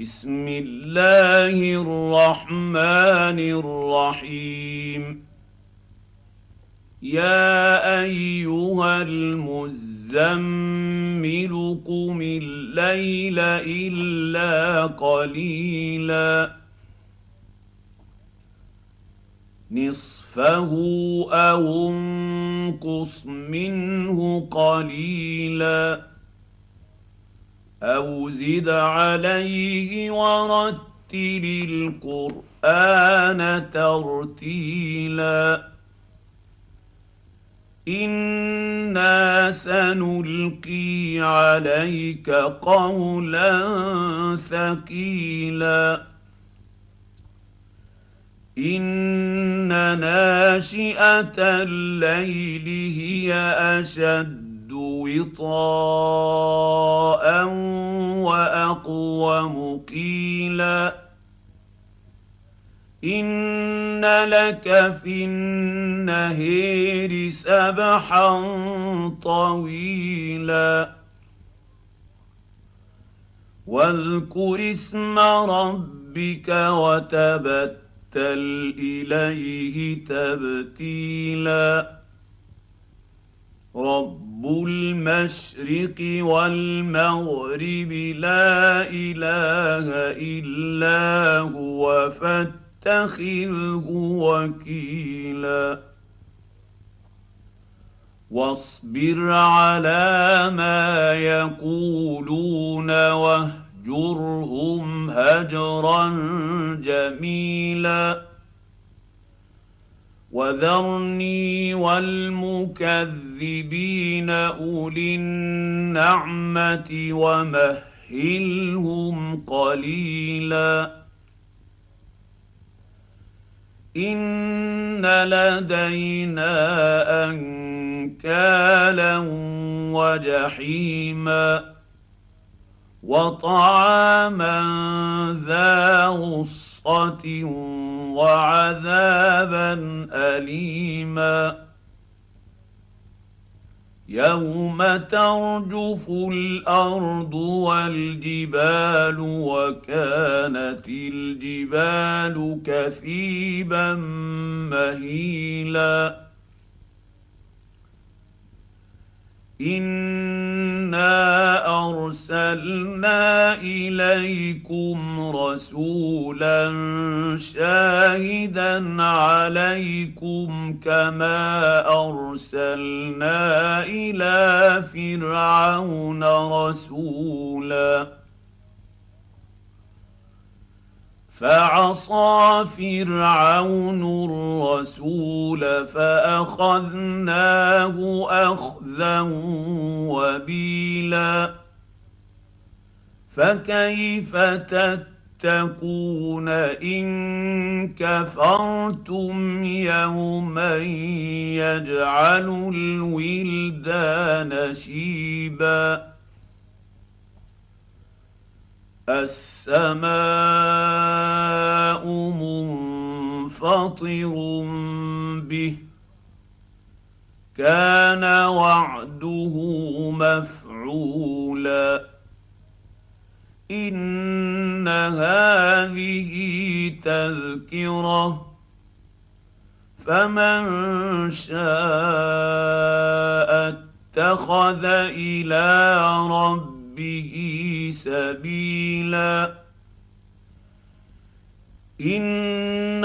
بسم الله الرحمن الرحيم. يا أيها المزمل قم الليل إلا قليلا. نصفه أو انقص منه قليلا. أو زد عليه ورتل القران ترتيلا أنا سنلقي عليك قولا ثقيلا ان ناشئه الليل هي اشد وطاء واقوم قيلا إن لك في النهير سبحا طويلا. واذكر اسم ربك وتبتل إليه تبتيلا. رب المشرق والمغرب لا إله إلا هو فاتخذه وكيلا. واصبر على ما يقولون واهجرهم هجرا جميلا. وذرني والمكذبين أولي النعمة ومهلهم قليلا. إن لدينا أنكالا وجحيما. وطعاما ذا غصة وعذابا أليما. يوم ترجف الأرض والجبال وكانت الجبال كثيبا مهيلا. أنا أرسلنا إليكم رسولا شاهدا عليكم كما أرسلنا إلى فرعون رسولا. فعصى فرعون الرسول فأخذناه أخذا وبيلا. فكيف تتقون ان كفرتم يوما يجعل الولدان شيبا السماء منفطر به كان وعده مفعولا إن هذه تذكرة. فمن شاء اتخذ إلى ربه به سبيلا. إن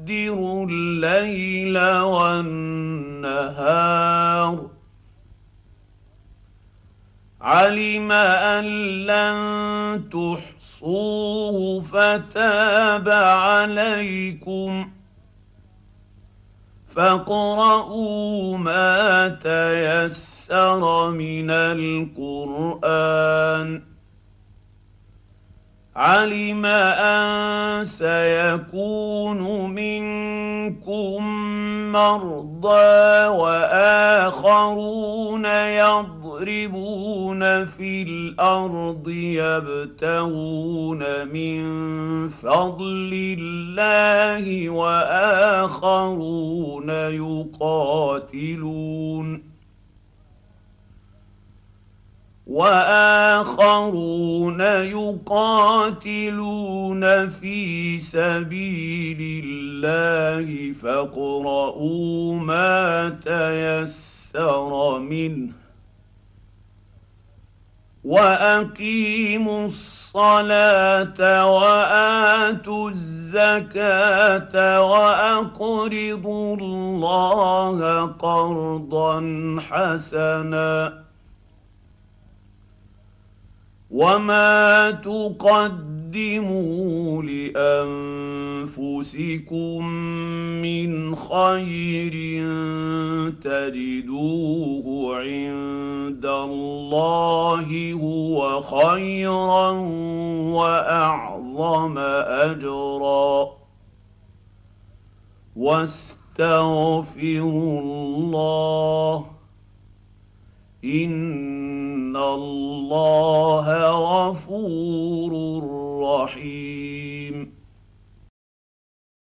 الليل والنهار. علم أن لن تحصوه فتاب عليكم. فاقرؤوا ما تيسر من القرآن. علم أن سيكون منكم مرضى وآخرون يضربون في الأرض يبتغون من فضل الله وآخرون يقاتلون وآخرون يقاتلون في سبيل الله فاقرؤوا ما تيسر منه وأقيموا الصلاة وآتوا الزكاة وأقرضوا الله قرضا حسنا وما تقدموا لانفسكم من خير تجدوه عند الله هو خيرا واعظم اجرا واستغفروا الله ان الله غفور رحيم.